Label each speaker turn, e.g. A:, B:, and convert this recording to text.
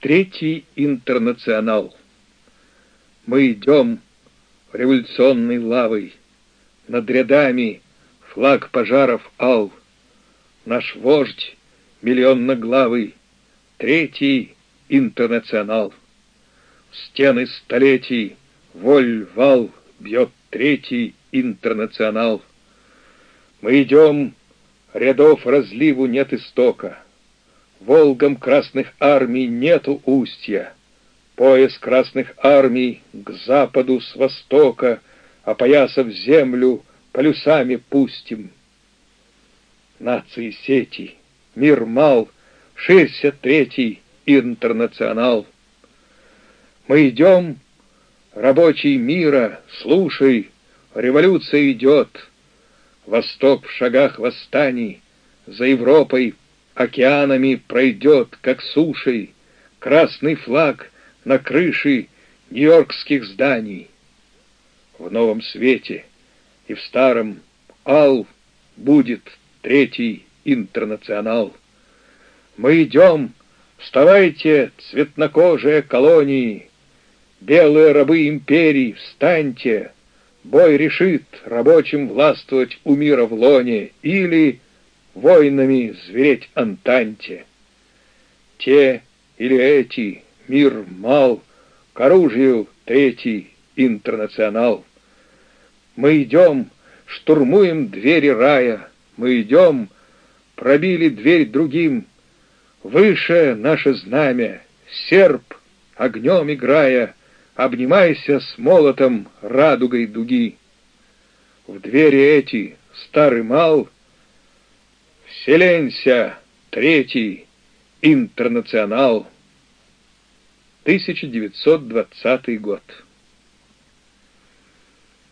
A: Третий интернационал. Мы идем революционной лавой, Над рядами флаг пожаров ал. Наш вождь миллионноглавый, Третий интернационал. Стены столетий, воль вал Бьет третий интернационал. Мы идем, рядов разливу нет истока, Волгам красных армий нету устья, Пояс красных армий к западу с востока, Опоясав землю, полюсами пустим. Нации сети, мир мал, Ширься третий интернационал. Мы идем, рабочий мира, слушай, Революция идет, Восток в шагах восстаний, За Европой океанами пройдет, как сушей, красный флаг на крыше нью-йоркских зданий. В новом свете и в старом ал будет третий интернационал. Мы идем, вставайте, цветнокожие колонии, белые рабы империй, встаньте, бой решит рабочим властвовать у мира в лоне или войнами звереть Антанте. Те или эти, мир мал, к оружию третий интернационал. Мы идем, штурмуем двери рая, мы идем, пробили дверь другим, выше наше знамя, серп, огнем играя, обнимайся с молотом радугой дуги. В двери эти старый мал — Вселенься, третий, интернационал, 1920 год.